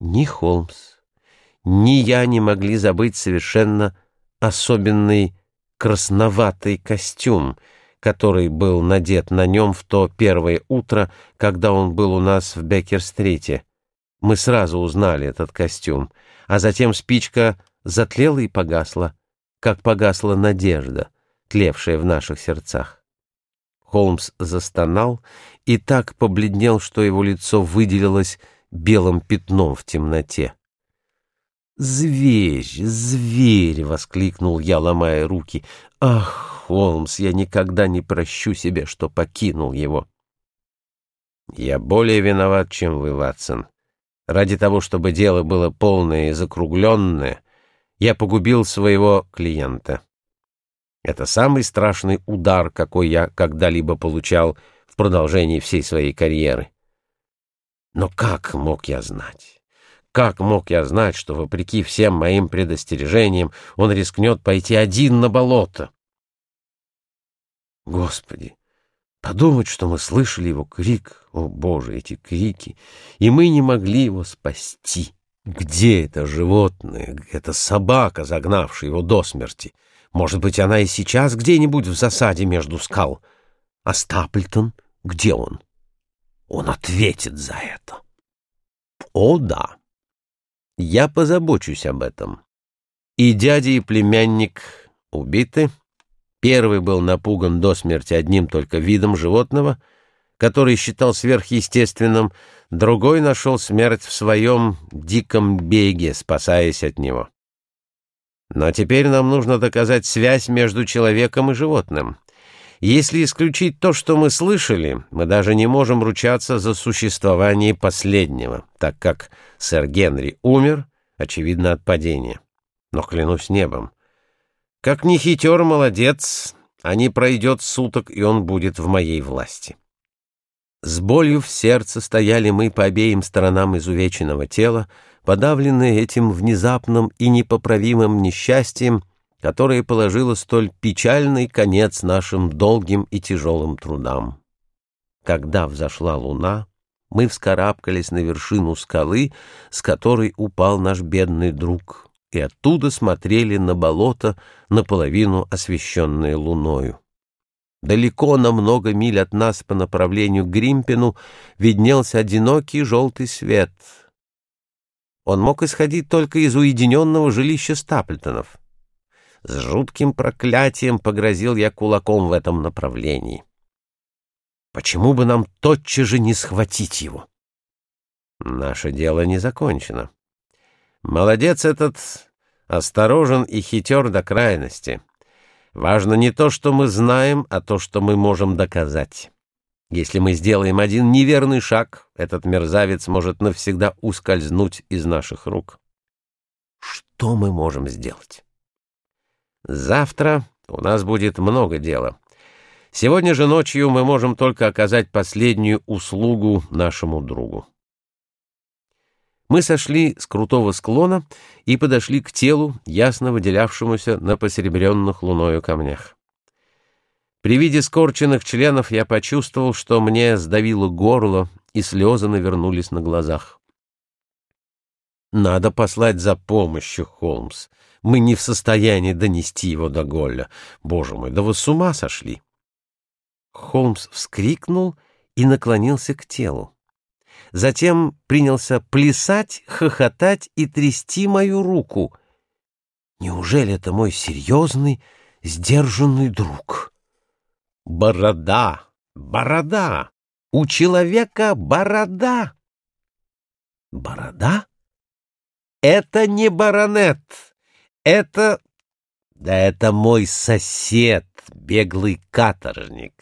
Ни Холмс, ни я не могли забыть совершенно особенный красноватый костюм, который был надет на нем в то первое утро, когда он был у нас в Беккер-стрите. Мы сразу узнали этот костюм, а затем спичка затлела и погасла, как погасла надежда, тлевшая в наших сердцах. Холмс застонал и так побледнел, что его лицо выделилось белым пятном в темноте. «Зверь, зверь!» — воскликнул я, ломая руки. «Ах, Холмс, я никогда не прощу себе, что покинул его!» «Я более виноват, чем вы, Ватсон. Ради того, чтобы дело было полное и закругленное, я погубил своего клиента. Это самый страшный удар, какой я когда-либо получал в продолжении всей своей карьеры. Но как мог я знать? Как мог я знать, что, вопреки всем моим предостережениям, он рискнет пойти один на болото? Господи, подумать, что мы слышали его крик, о боже, эти крики, и мы не могли его спасти. Где это животное, это собака, загнавшая его до смерти? Может быть, она и сейчас где-нибудь в засаде между скал? А Стаплтон, где он? Он ответит за это. О, да. Я позабочусь об этом. И дядя, и племянник убиты. Первый был напуган до смерти одним только видом животного, который считал сверхъестественным, другой нашел смерть в своем диком беге, спасаясь от него. Но теперь нам нужно доказать связь между человеком и животным. Если исключить то, что мы слышали, мы даже не можем ручаться за существование последнего, так как сэр Генри умер, очевидно, от падения. Но клянусь небом, как не хитер молодец, а не пройдет суток, и он будет в моей власти. С болью в сердце стояли мы по обеим сторонам изувеченного тела, подавленные этим внезапным и непоправимым несчастьем, которое положило столь печальный конец нашим долгим и тяжелым трудам. Когда взошла луна, мы вскарабкались на вершину скалы, с которой упал наш бедный друг, и оттуда смотрели на болото, наполовину освещенное луною. Далеко на много миль от нас по направлению к Гримпину виднелся одинокий желтый свет. Он мог исходить только из уединенного жилища Стаплтонов. С жутким проклятием погрозил я кулаком в этом направлении. Почему бы нам тотчас же не схватить его? Наше дело не закончено. Молодец этот осторожен и хитер до крайности. Важно не то, что мы знаем, а то, что мы можем доказать. Если мы сделаем один неверный шаг, этот мерзавец может навсегда ускользнуть из наших рук. Что мы можем сделать? Завтра у нас будет много дела. Сегодня же ночью мы можем только оказать последнюю услугу нашему другу. Мы сошли с крутого склона и подошли к телу, ясно выделявшемуся на посеребренных луною камнях. При виде скорченных членов я почувствовал, что мне сдавило горло, и слезы навернулись на глазах. «Надо послать за помощью, Холмс. Мы не в состоянии донести его до Голля. Боже мой, да вы с ума сошли!» Холмс вскрикнул и наклонился к телу. Затем принялся плясать, хохотать и трясти мою руку. Неужели это мой серьезный, сдержанный друг? Борода, борода! У человека борода! Борода? Это не баронет! Это... Да это мой сосед, беглый каторжник.